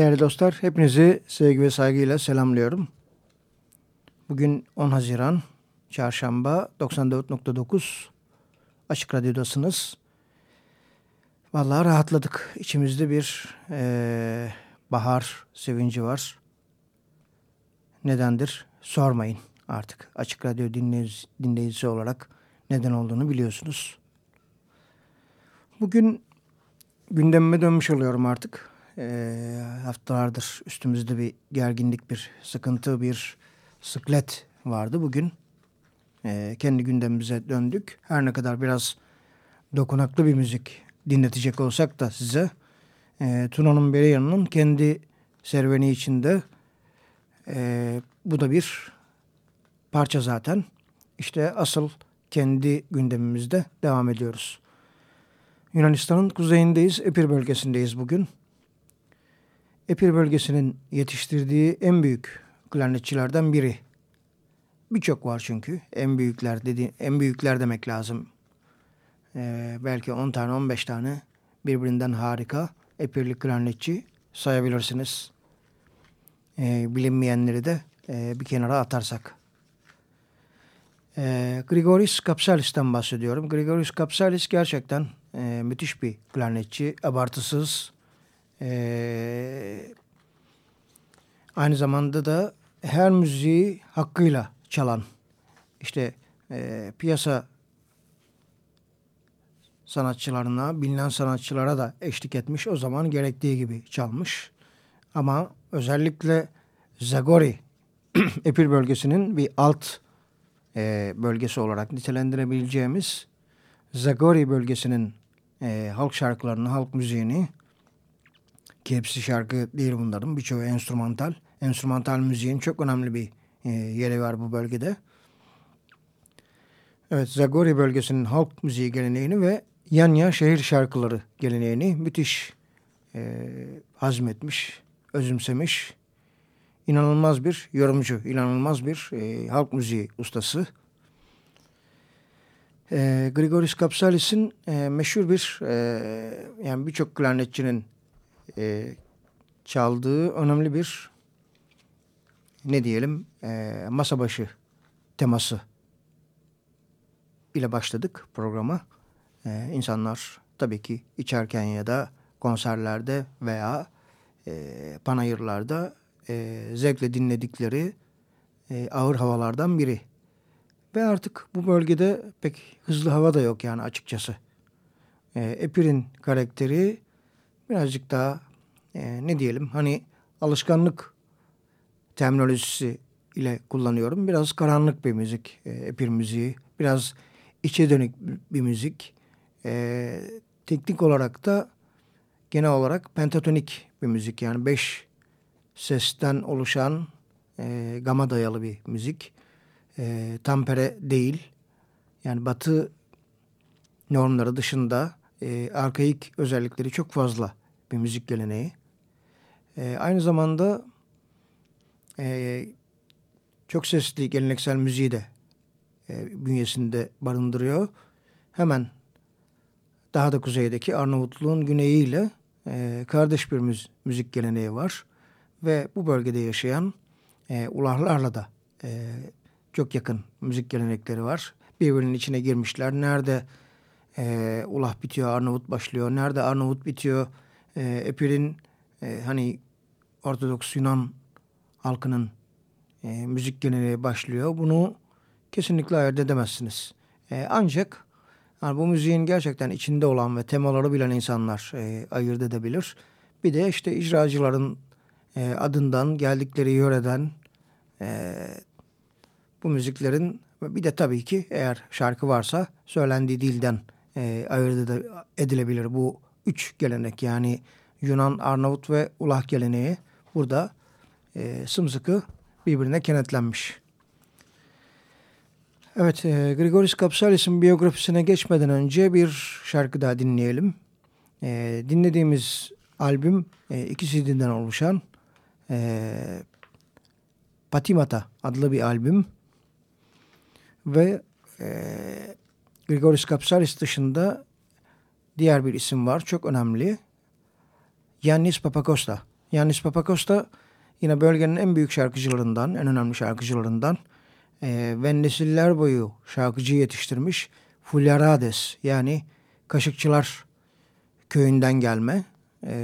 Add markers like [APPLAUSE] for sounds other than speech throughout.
Değerli dostlar, hepinizi sevgi ve saygıyla selamlıyorum. Bugün 10 Haziran, Çarşamba 94.9 Açık Radyo'dasınız. Vallahi rahatladık. İçimizde bir e, bahar sevinci var. Nedendir? Sormayın artık. Açık Radyo dinleyici, dinleyicisi olarak neden olduğunu biliyorsunuz. Bugün gündemime dönmüş oluyorum artık. E, haftalardır üstümüzde bir gerginlik, bir sıkıntı, bir sıklet vardı. Bugün e, kendi gündemimize döndük. Her ne kadar biraz dokunaklı bir müzik dinletecek olsak da size e, Tuna'nın Bereya'nın kendi serüveni içinde e, bu da bir parça zaten. İşte asıl kendi gündemimizde devam ediyoruz. Yunanistan'ın kuzeyindeyiz, Epir bölgesindeyiz bugün. Epir bölgesinin yetiştirdiği en büyük klarnetçilerden biri. Birçok var çünkü. En büyükler dedi, en büyükler demek lazım. Ee, belki 10 tane 15 tane birbirinden harika epirli klarnetçi sayabilirsiniz. Ee, bilinmeyenleri de e, bir kenara atarsak. Ee, Grigoris Kapsalis'ten bahsediyorum. Grigoris Kapsalis gerçekten e, müthiş bir klarnetçi. Abartısız. E, aynı zamanda da her müziği hakkıyla çalan. İşte e, piyasa sanatçılarına, bilinen sanatçılara da eşlik etmiş. O zaman gerektiği gibi çalmış. Ama özellikle Zagori [CLEARS THROAT] Epir bölgesinin bir alt e, bölgesi olarak nitelendirebileceğimiz Zagori bölgesinin e, halk şarkılarını, halk müziğini ki hepsi şarkı değil bunların birçoğu enstrümantal. Enstrümantal müziğin çok önemli bir e, yeri var bu bölgede. Evet Zagori bölgesinin halk müziği geleneğini ve Yanya şehir şarkıları geleneğini müthiş e, hazmetmiş, özümsemiş. İnanılmaz bir yorumcu, inanılmaz bir e, halk müziği ustası. E, Grigoris Kapsalis'in e, meşhur bir, e, yani birçok klarnetçinin e, çaldığı önemli bir, ne diyelim, e, masa başı teması ile başladık programa. Ee, insanlar tabii ki içerken ya da konserlerde veya e, panayırlarda e, zevkle dinledikleri e, ağır havalardan biri. Ve artık bu bölgede pek hızlı hava da yok yani açıkçası. E, Epir'in karakteri birazcık daha e, ne diyelim hani alışkanlık terminolojisi ile kullanıyorum. Biraz karanlık bir müzik, e, Epir müziği. Biraz içe dönük bir müzik. E, teknik olarak da genel olarak pentatonik bir müzik. Yani beş sesten oluşan e, gama dayalı bir müzik. E, tampere değil. Yani batı normları dışında e, arkaik özellikleri çok fazla bir müzik geleneği. E, aynı zamanda e, çok sesli geleneksel müziği de e, bünyesinde barındırıyor. Hemen daha da kuzeydeki Arnavutluğun güneyiyle e, kardeş bir müz müzik geleneği var. Ve bu bölgede yaşayan e, ulahlarla da e, çok yakın müzik gelenekleri var. Birbirinin içine girmişler. Nerede e, ulah bitiyor Arnavut başlıyor. Nerede Arnavut bitiyor e, Epir'in e, hani Ortodoks Yunan halkının e, müzik geleneği başlıyor. Bunu kesinlikle ayırt edemezsiniz. E, ancak yani bu müziğin gerçekten içinde olan ve temaları bilen insanlar e, ayırt edebilir. Bir de işte icracıların e, adından, geldikleri yöreden e, bu müziklerin bir de tabii ki eğer şarkı varsa söylendiği dilden e, ayırt edilebilir. Bu üç gelenek yani Yunan, Arnavut ve Ulah geleneği burada e, sımsıkı birbirine kenetlenmiş. Evet, e, Grigoris Kapsalis'in biyografisine geçmeden önce bir şarkı daha dinleyelim. E, dinlediğimiz albüm e, iki CD'den oluşan e, Patimata adlı bir albüm. Ve e, Grigoris Kapsalis dışında diğer bir isim var, çok önemli. Yannis Papakosta. Yannis Papakos da yine bölgenin en büyük şarkıcılarından, en önemli şarkıcılarından e, ve nesiller boyu şarkıcı yetiştirmiş Fulyarades yani Kaşıkçılar köyünden gelme. E,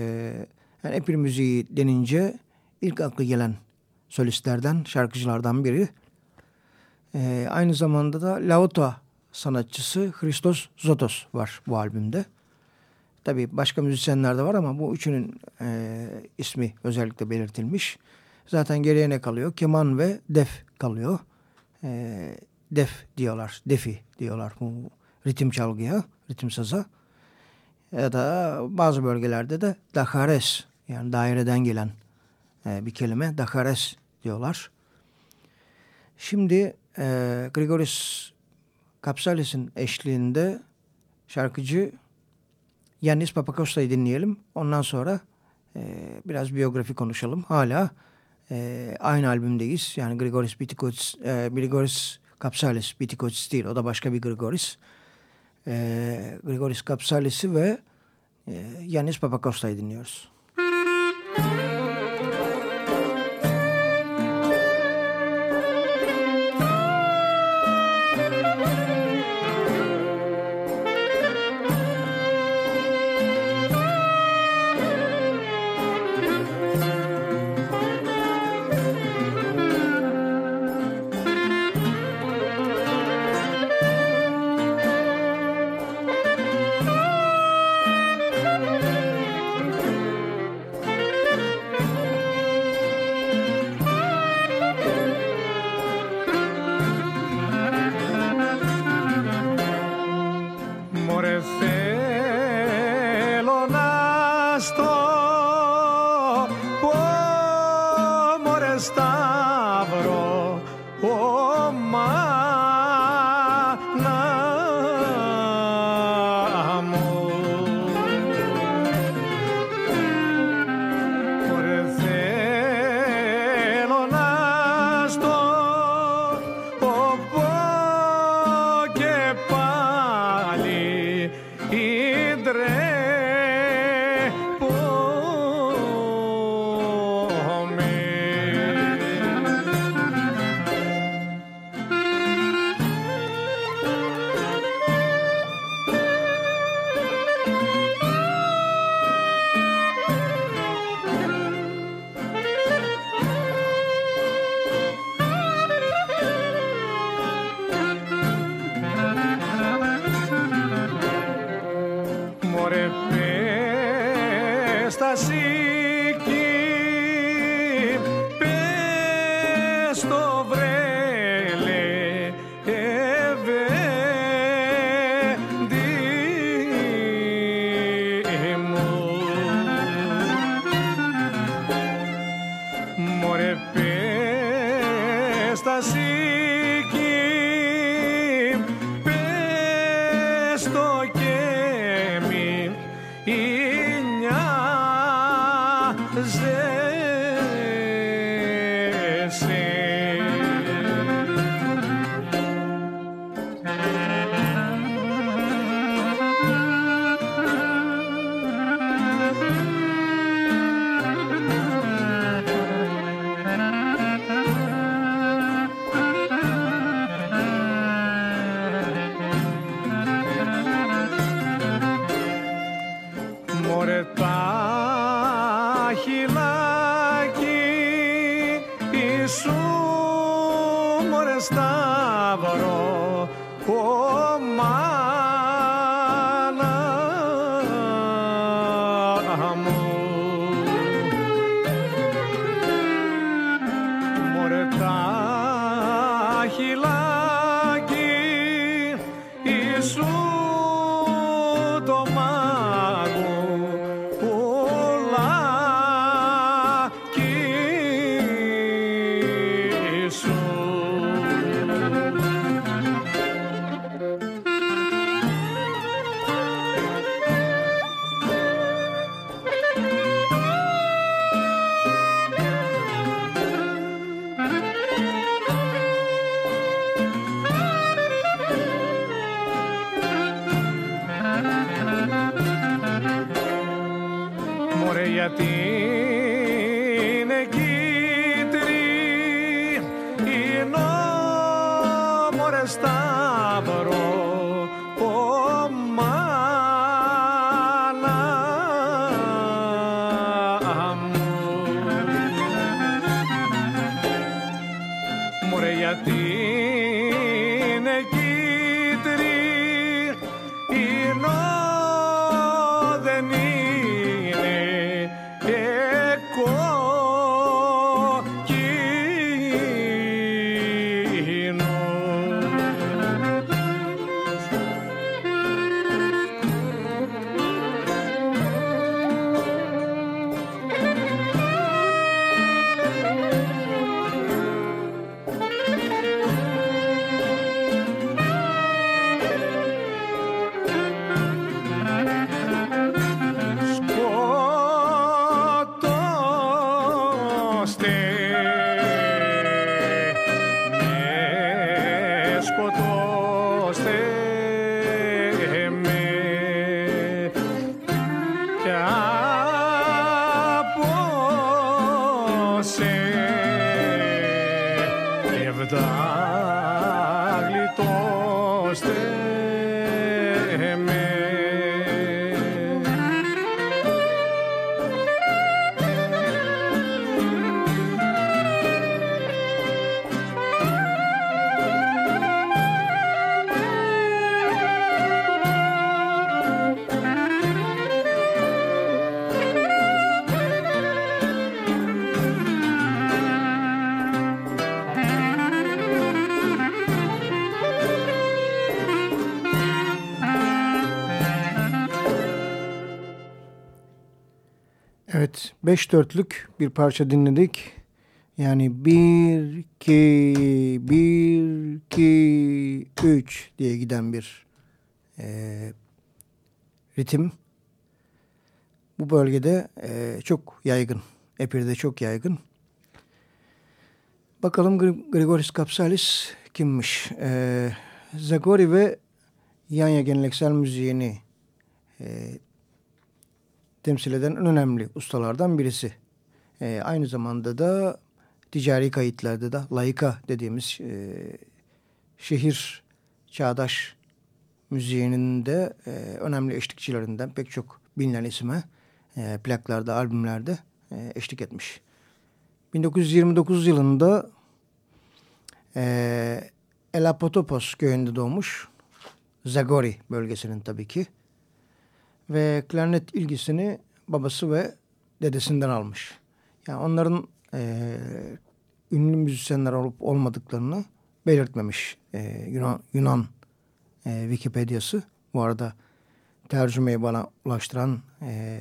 yani epir müziği denince ilk aklı gelen solistlerden, şarkıcılardan biri. E, aynı zamanda da Lauta sanatçısı Christos Zotos var bu albümde. Tabii başka müzisyenler de var ama bu üçünün e, ismi özellikle belirtilmiş. Zaten geriye ne kalıyor? Keman ve def kalıyor. E, def diyorlar, defi diyorlar bu ritim çalgıya, ritim saza. Ya da bazı bölgelerde de dakares yani daireden gelen e, bir kelime dakares diyorlar. Şimdi e, Grigoris Kapsalis'in eşliğinde şarkıcı Yannis Papakosta'yı dinleyelim. Ondan sonra e, biraz biyografi konuşalım. Hala e, aynı albümdeyiz. Yani Grigoris Bitikots, e, Grigoris Kapsalis, Bitikots değil. O da başka bir Grigoris. E, Grigoris Kapsalis'i ve e, Yannis Papakosta'yı dinliyoruz. Müzik tiempo. Beş dörtlük bir parça dinledik. Yani bir, iki, bir, iki, üç diye giden bir e, ritim. Bu bölgede e, çok yaygın. Epir'de çok yaygın. Bakalım Grigoris Kapsalis kimmiş? E, Zagori ve Yanya geleneksel müziğini e, temsil eden en önemli ustalardan birisi. E, aynı zamanda da ticari kayıtlarda da laika dediğimiz e, şehir çağdaş müziğinin de e, önemli eşlikçilerinden pek çok bilinen isme e, plaklarda, albümlerde e, eşlik etmiş. 1929 yılında e, Elapotopos köyünde doğmuş. Zagori bölgesinin tabii ki. Ve klarnet ilgisini babası ve dedesinden almış. Yani onların e, ünlü müzisyenler olup olmadıklarını belirtmemiş e, Yunan, Yunan e, Wikipedia'sı. Bu arada tercümeyi bana ulaştıran e,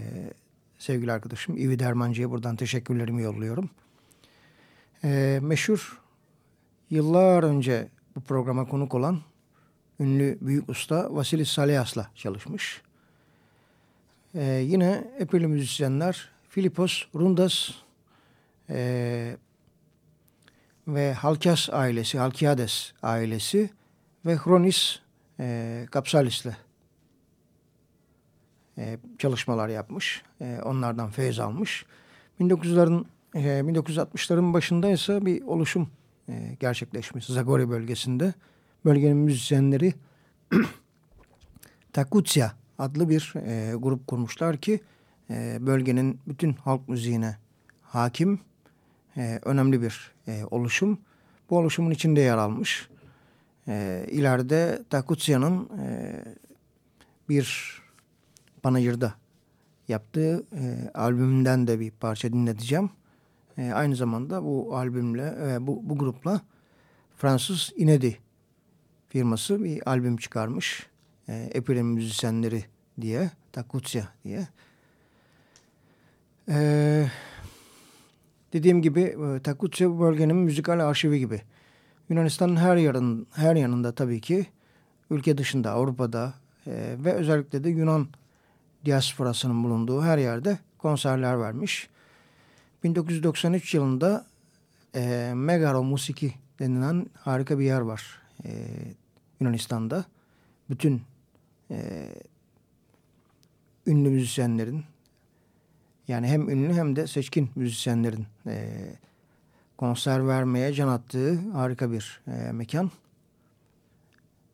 sevgili arkadaşım İvi Dermancı'ya buradan teşekkürlerimi yolluyorum. E, meşhur yıllar önce bu programa konuk olan ünlü büyük usta Vasilis Salias'la çalışmış. E, yine epeyli müzisyenler Filipos Rundas e, ve Halkias ailesi, Halkiades ailesi ve Hronis e, Kapsalis'le e, çalışmalar yapmış. E, onlardan feyz almış. 1900'ların e, 1960'ların başında ise bir oluşum e, gerçekleşmiş Zagori bölgesinde. Bölgenin müzisyenleri [CLEARS THROAT] Takutsya adlı bir e, grup kurmuşlar ki e, bölgenin bütün halk müziğine hakim e, önemli bir e, oluşum. Bu oluşumun içinde yer almış. E, ileride Takutsya'nın e, bir panayırda yaptığı e, albümünden de bir parça dinleteceğim. E, aynı zamanda bu albümle, e, bu, bu grupla Fransız Inedi firması bir albüm çıkarmış. E, Epirem müzisyenleri diye, Takutsya diye. Eee Dediğim gibi e, Takutçe bu bölgenin müzikal arşivi gibi. Yunanistan'ın her yanın her yanında tabii ki ülke dışında Avrupa'da e, ve özellikle de Yunan diasporasının bulunduğu her yerde konserler vermiş. 1993 yılında e, Megaro Musiki denilen harika bir yer var e, Yunanistan'da. Bütün e, ünlü müzisyenlerin yani hem ünlü hem de seçkin müzisyenlerin e, konser vermeye can attığı harika bir e, mekan.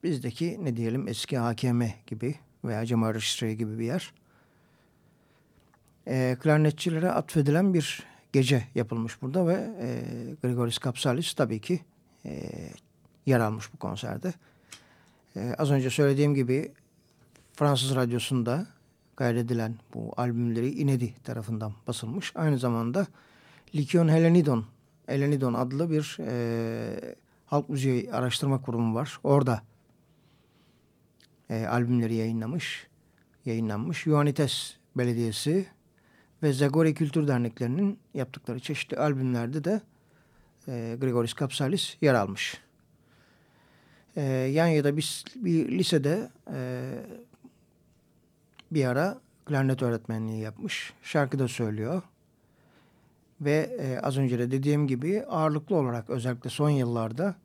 Bizdeki ne diyelim eski AKM gibi veya Cemal Reşitre'yi gibi bir yer. E, klarnetçilere atfedilen bir gece yapılmış burada ve e, Grigoris Kapsalis tabii ki e, yer almış bu konserde. E, az önce söylediğim gibi Fransız radyosunda kaydedilen bu albümleri Inedi tarafından basılmış. Aynı zamanda Likyon Helenidon, Helenidon adlı bir e, halk müziği araştırma kurumu var. Orada e, albümleri yayınlamış, yayınlanmış. Ioannites Belediyesi ve Zagori Kültür Derneklerinin yaptıkları çeşitli albümlerde de e, Grigoris Kapsalis yer almış. E, Yanya'da bir, bir lisede e, bir ara klarnet öğretmenliği yapmış. Şarkı da söylüyor. Ve e, az önce de dediğim gibi ağırlıklı olarak özellikle son yıllarda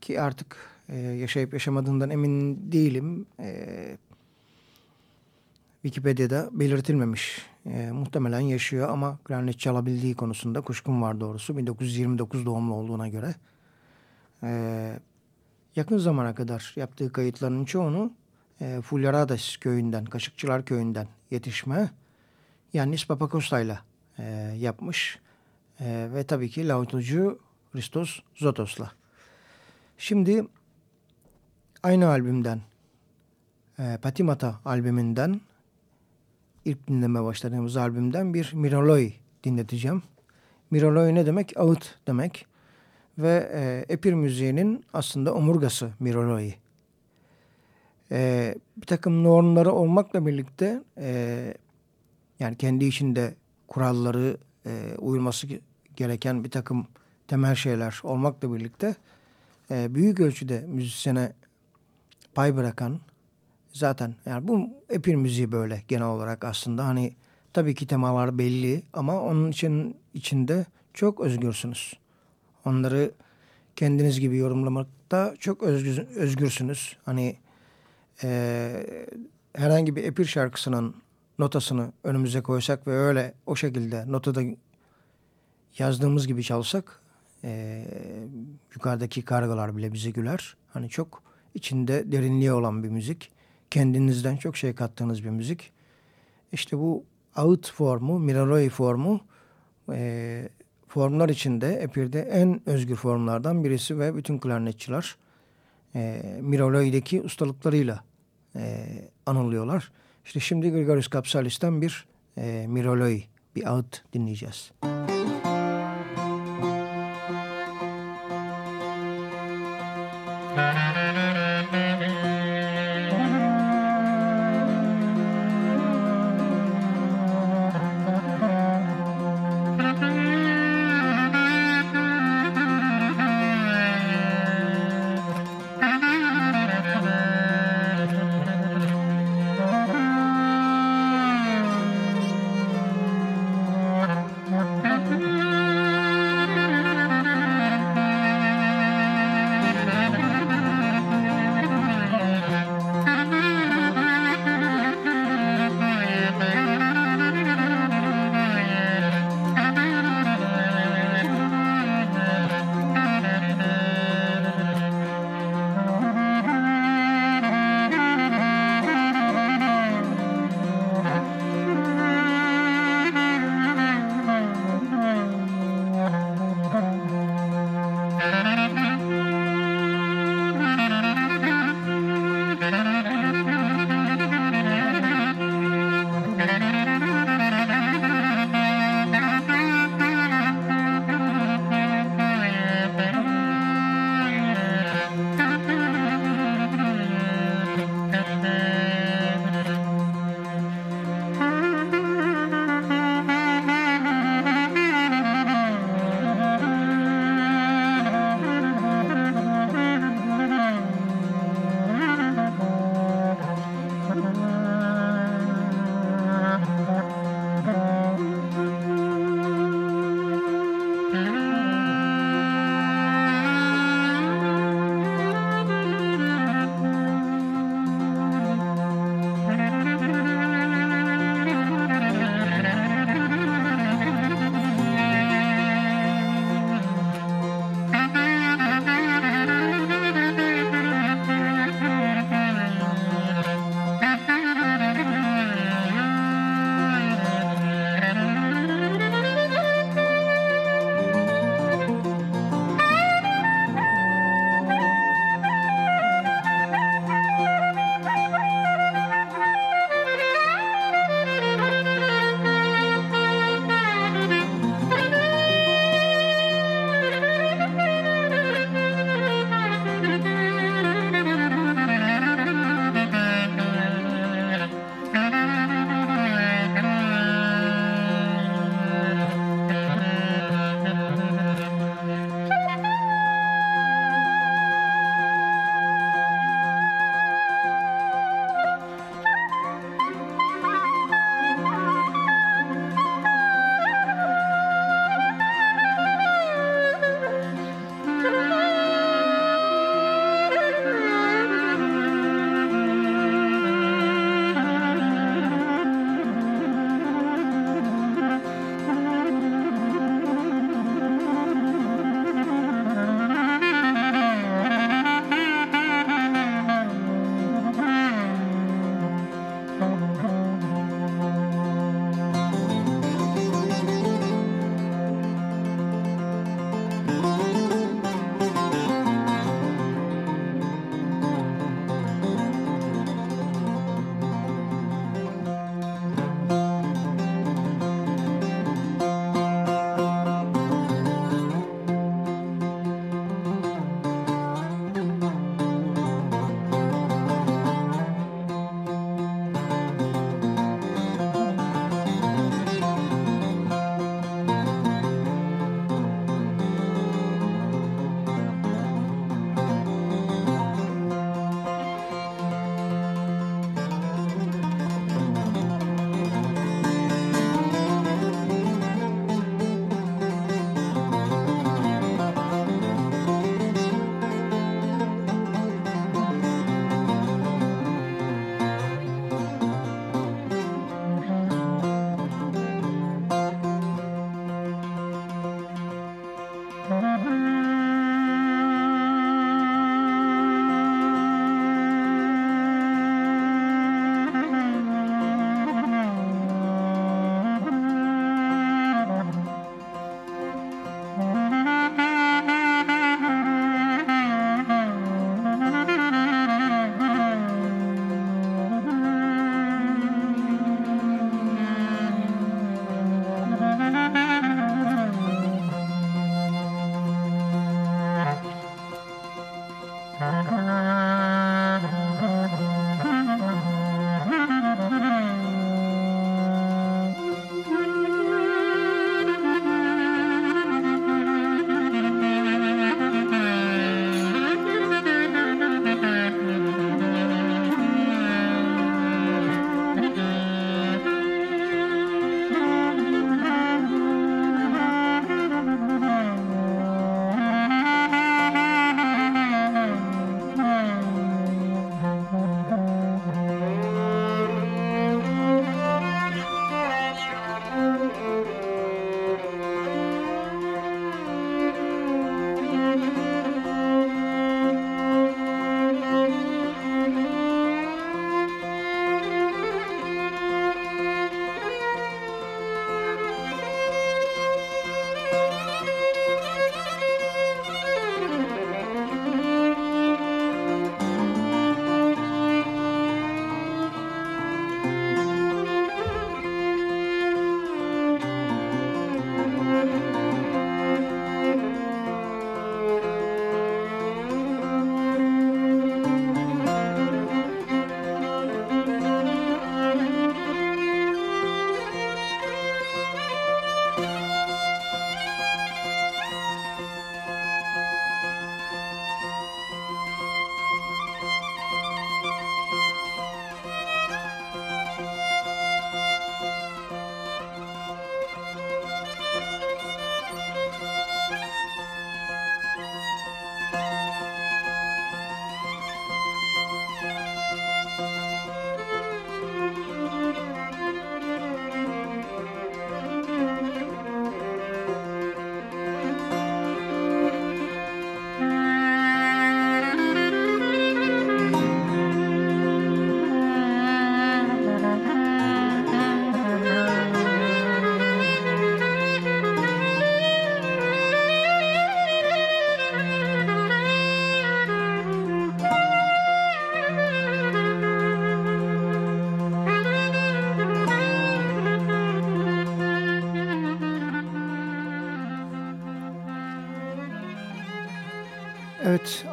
ki artık e, yaşayıp yaşamadığından emin değilim. E, Wikipedia'da belirtilmemiş. E, muhtemelen yaşıyor ama klarnet çalabildiği konusunda kuşkum var doğrusu. 1929 doğumlu olduğuna göre. E, yakın zamana kadar yaptığı kayıtların çoğunu e, Fulyaradas köyünden, Kaşıkçılar köyünden yetişme Yannis Papakosta'yla e, yapmış. E, ve tabii ki lautucu Christos Zotos'la. Şimdi aynı albümden e, Patimata albümünden ilk dinleme başladığımız albümden bir Miroloi dinleteceğim. Miroloi ne demek? Ağıt demek. Ve e, epir müziğinin aslında omurgası Miroloi e, bir takım normları olmakla birlikte e, yani kendi içinde kuralları e, uyulması gereken bir takım temel şeyler olmakla birlikte e, büyük ölçüde müzisyene pay bırakan zaten yani bu epir müziği böyle genel olarak aslında hani tabii ki temalar belli ama onun için içinde çok özgürsünüz. Onları kendiniz gibi yorumlamakta çok özgür, özgürsünüz. Hani e, herhangi bir epir şarkısının notasını önümüze koysak ve öyle o şekilde notada yazdığımız gibi çalsak e, yukarıdaki kargalar bile bize güler. Hani çok içinde derinliği olan bir müzik. Kendinizden çok şey kattığınız bir müzik. İşte bu ağıt formu, miraloi formu e, formlar içinde Epir'de en özgür formlardan birisi ve bütün klarnetçiler e, miraloi'deki ustalıklarıyla e, anılıyorlar. İşte şimdi Gregorius Kapsalis'ten bir e, miraloi, bir ağıt dinleyeceğiz. Müzik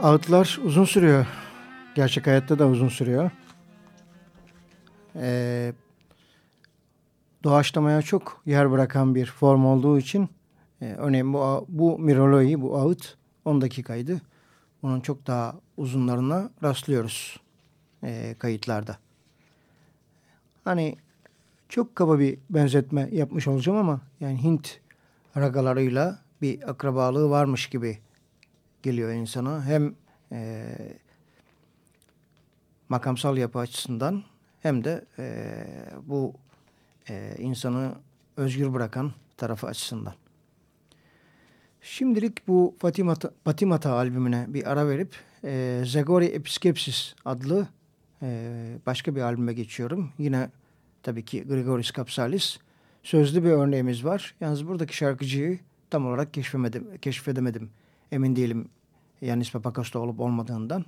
ağıtlar uzun sürüyor. Gerçek hayatta da uzun sürüyor. Ee, doğaçlamaya çok yer bırakan bir form olduğu için e, örneğin bu, bu miroloji, bu ağıt 10 dakikaydı. Onun çok daha uzunlarına rastlıyoruz e, kayıtlarda. Hani çok kaba bir benzetme yapmış olacağım ama yani Hint ragalarıyla bir akrabalığı varmış gibi geliyor insana. Hem e, makamsal yapı açısından hem de e, bu e, insanı özgür bırakan tarafı açısından. Şimdilik bu Fatimata, Fatimata albümüne bir ara verip e, Zagori Episkepsis adlı e, başka bir albüme geçiyorum. Yine tabii ki Grigoris Kapsalis. Sözlü bir örneğimiz var. Yalnız buradaki şarkıcıyı tam olarak keşfemedim, keşfedemedim. Emin değilim Yanis Papakos'ta olup olmadığından.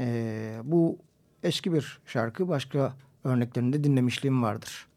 E, bu eski bir şarkı. Başka örneklerinde dinlemişliğim vardır.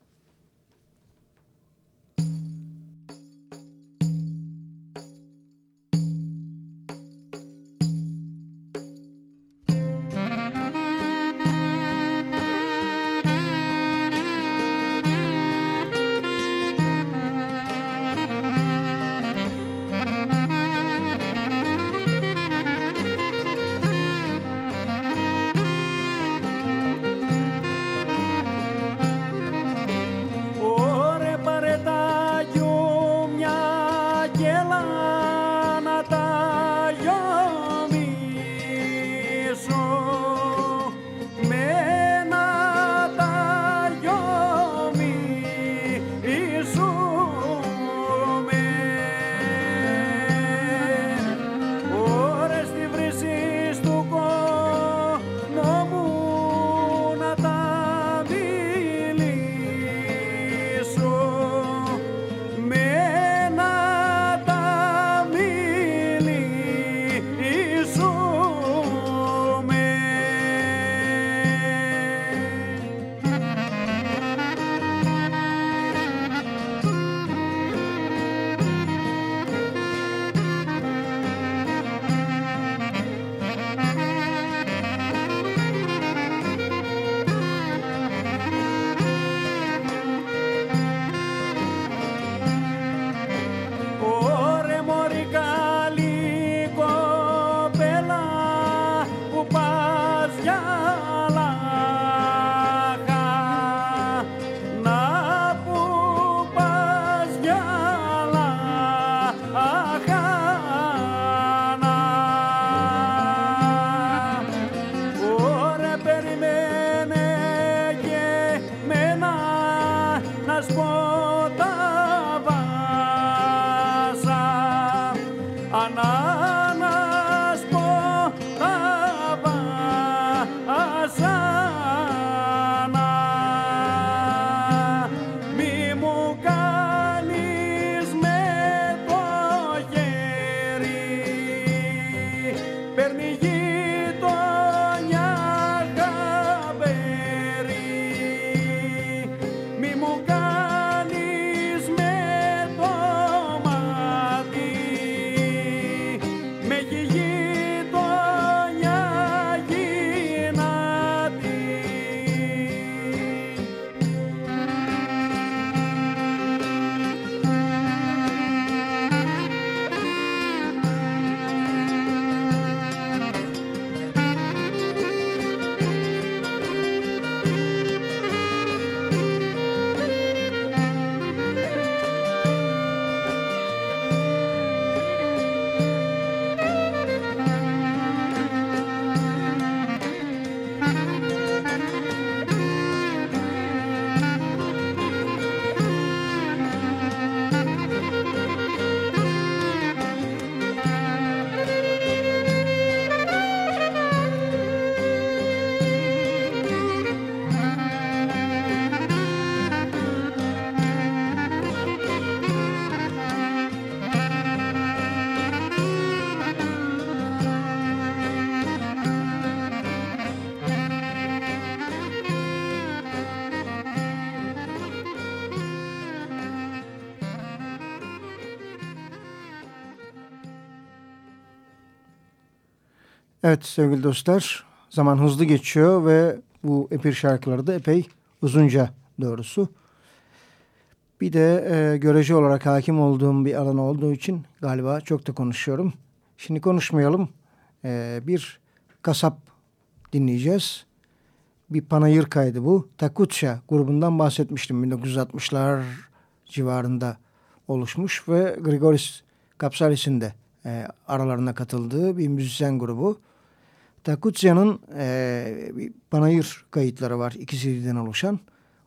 Evet sevgili dostlar zaman hızlı geçiyor ve bu epir şarkıları da epey uzunca doğrusu. Bir de e, görece olarak hakim olduğum bir alan olduğu için galiba çok da konuşuyorum. Şimdi konuşmayalım. E, bir kasap dinleyeceğiz. Bir panayır kaydı bu. Takutça grubundan bahsetmiştim. 1960'lar civarında oluşmuş ve Grigoris Kapsalis'in de e, aralarına katıldığı bir müzisyen grubu. Takutya'nın e, panayır kayıtları var. İki CD'den oluşan.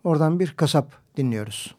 Oradan bir kasap dinliyoruz.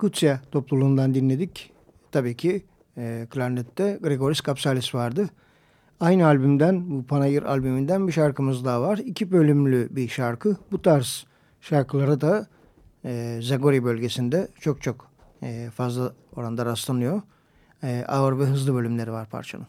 Takutya topluluğundan dinledik. Tabii ki e, klarnette Gregoris Kapsalis vardı. Aynı albümden, bu Panayır albümünden bir şarkımız daha var. İki bölümlü bir şarkı. Bu tarz şarkılara da e, Zagori bölgesinde çok çok e, fazla oranda rastlanıyor. E, ağır ve hızlı bölümleri var parçanın.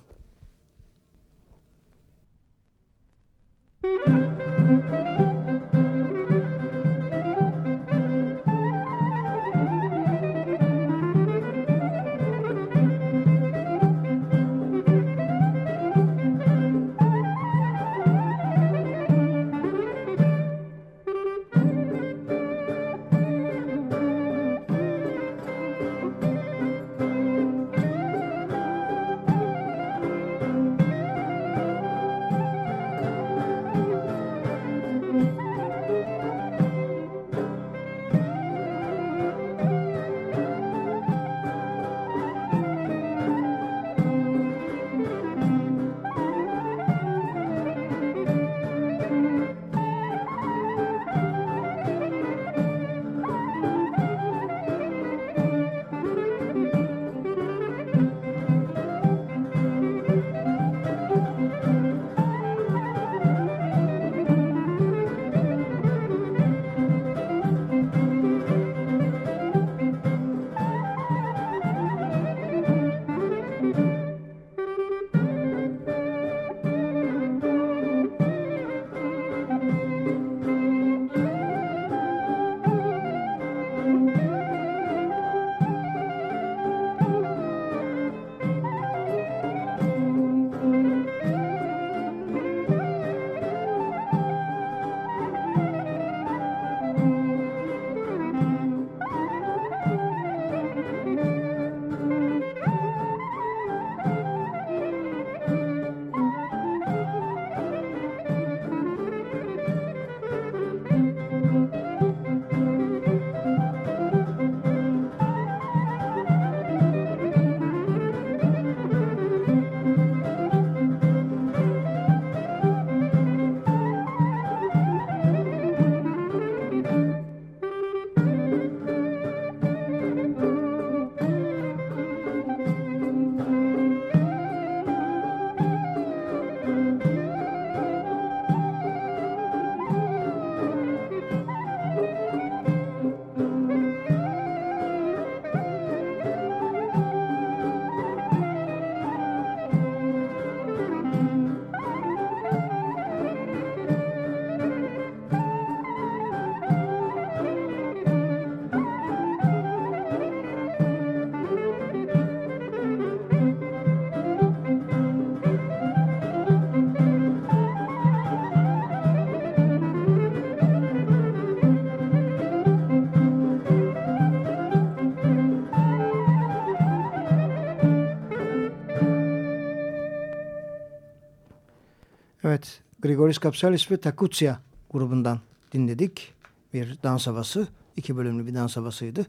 Evet, Grigoris Kapsalis ve Takutsia grubundan dinledik. Bir dans havası, iki bölümlü bir dans havasıydı.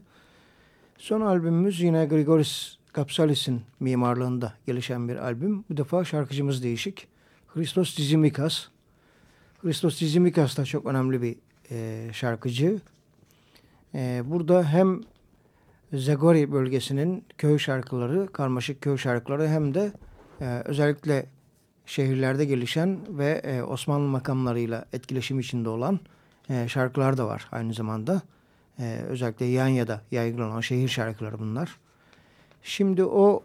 Son albümümüz yine Grigoris Kapsalis'in mimarlığında gelişen bir albüm. Bu defa şarkıcımız değişik. Christos Dizimikas. Christos Dizimikas da çok önemli bir e, şarkıcı. E, burada hem Zagori bölgesinin köy şarkıları, karmaşık köy şarkıları hem de e, özellikle şehirlerde gelişen ve e, Osmanlı makamlarıyla etkileşim içinde olan e, şarkılar da var aynı zamanda. E, özellikle Yanya'da yaygın olan şehir şarkıları bunlar. Şimdi o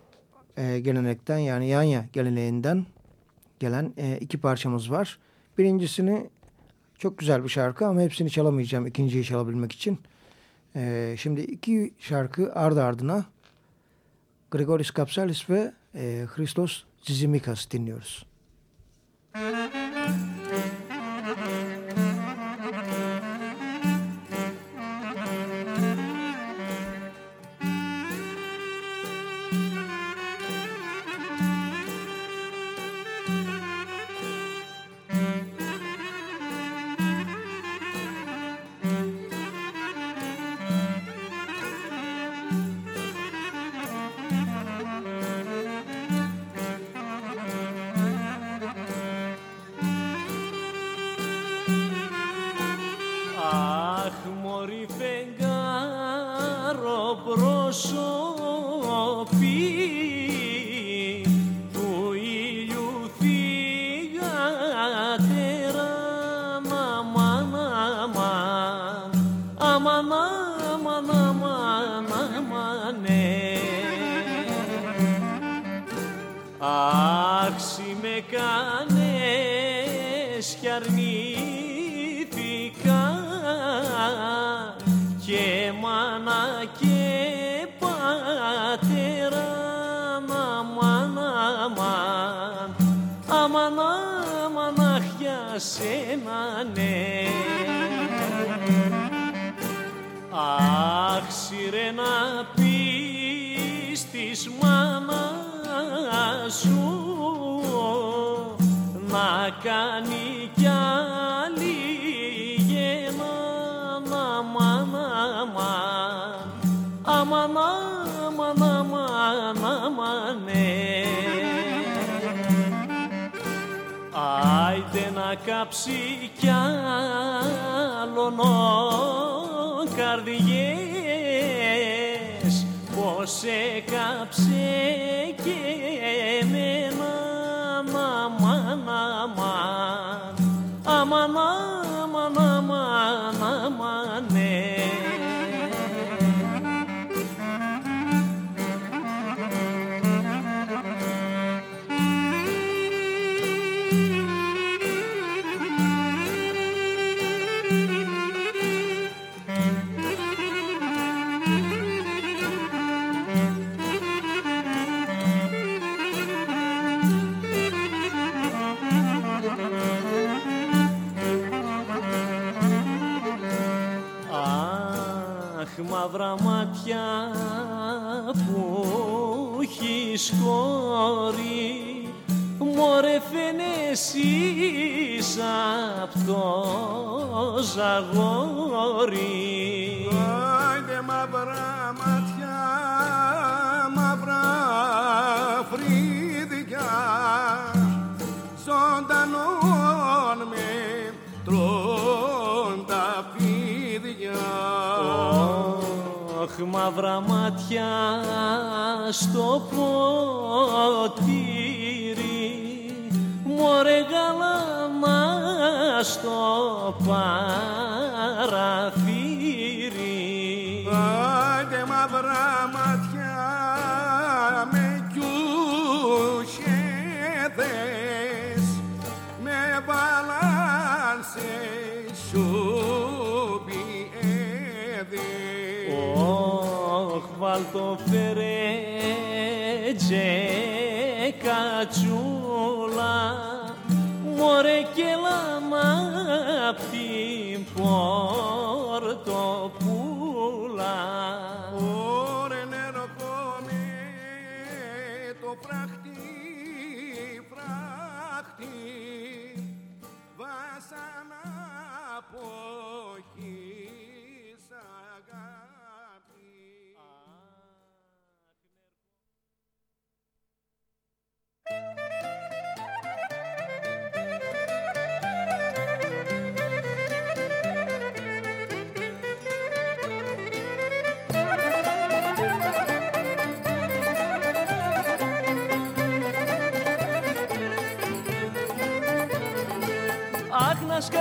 e, gelenekten yani Yanya geleneğinden gelen e, iki parçamız var. Birincisini çok güzel bir şarkı ama hepsini çalamayacağım ikinciyi çalabilmek için. E, şimdi iki şarkı ardı ardına Grigoris Kapsalis ve e, Christos Zizimikas dinliyoruz. Müzik αμάν, αμάν αμάν, αμάν, αμάν, αμάν, ναι. Άιντε να κάψει κι άλλον καρδιές πως έκαψε και εμένα αμάν, αμάν, αμάν, αμάν, βαθιά που έχει σκόρει μωρέ φαινέσεις απ' το ζαγόρι. Μαυρά ματιά, μαυρά φρύδια, σοντα μαύρα μάτια στο ποτήρι. Μωρέ γαλάμα στο παραθύρι. Άιντε μαύρα Ωχ, βάλτο φερέ τσε κατσούλα Μωρέ και λάμα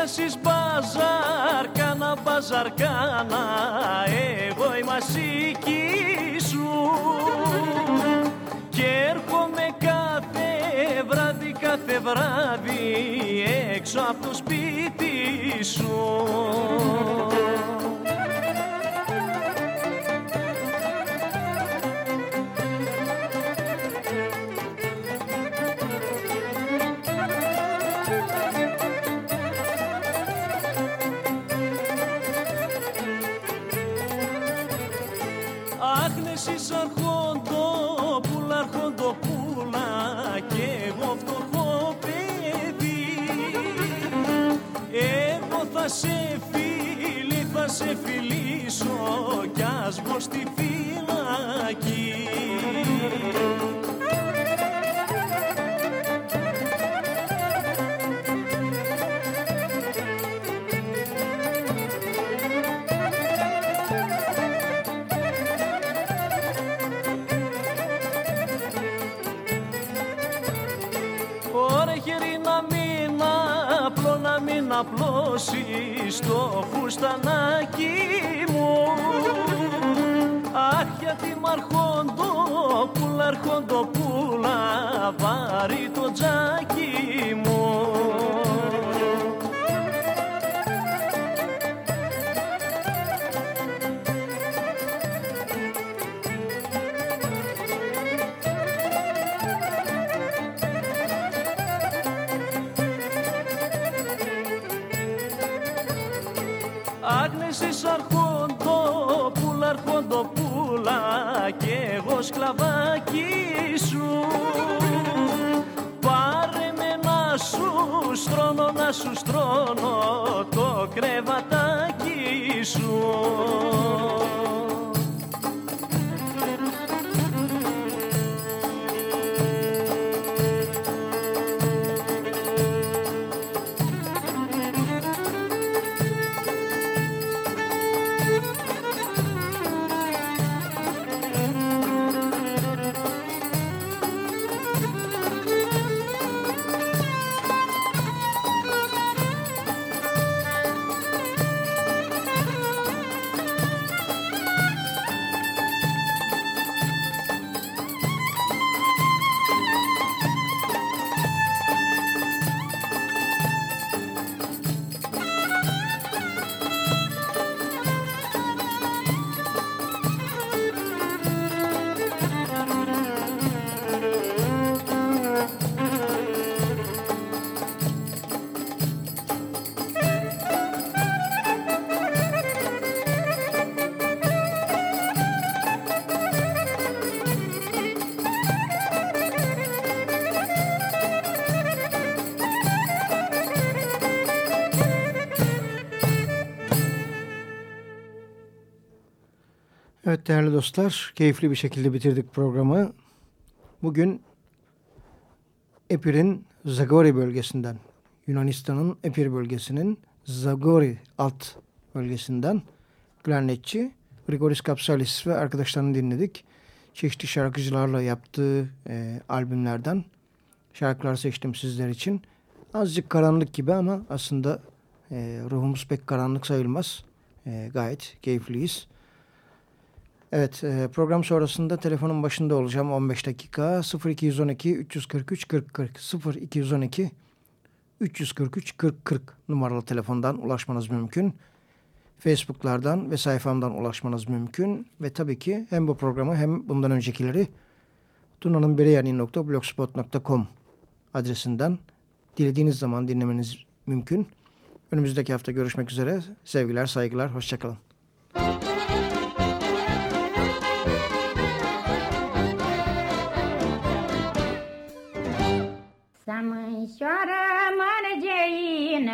Αχ να σκάσεις μπαζάρ, κάνα μπαζάρ κάνα Εγώ η μασική σου. Και έρχομαι κάθε βράδυ, κάθε βράδυ Έξω από το σπίτι σου Άχνεσης αρχοντόπουλα, αρχοντοπούλα και εγώ φτωχό παιδί. Εγώ θα σε φίλη, θα σε φιλήσω κι ας βγω στη φυλακή απλώσει το φουστανάκι μου. Αχ γιατί μ' αρχοντόπουλα, αρχοντοπούλα θα πάρει το τζάκι μου και εγώ σκλαβάκι σου. Πάρε με να σου στρώνω, να σου στρώνω το κρεβατάκι σου Evet değerli dostlar, keyifli bir şekilde bitirdik programı. Bugün Epir'in Zagori bölgesinden, Yunanistan'ın Epir bölgesinin Zagori alt bölgesinden klarnetçi Grigoris Kapsalis ve arkadaşlarını dinledik. Çeşitli şarkıcılarla yaptığı e, albümlerden şarkılar seçtim sizler için. Azıcık karanlık gibi ama aslında e, ruhumuz pek karanlık sayılmaz. E, gayet keyifliyiz. Evet e, program sonrasında telefonun başında olacağım 15 dakika 0212 343 40 40 0212 343 40 40 numaralı telefondan ulaşmanız mümkün. Facebook'lardan ve sayfamdan ulaşmanız mümkün. Ve tabii ki hem bu programı hem bundan öncekileri tunanınbereyani.blogspot.com adresinden dilediğiniz zaman dinlemeniz mümkün. Önümüzdeki hafta görüşmek üzere. Sevgiler, saygılar, hoşçakalın.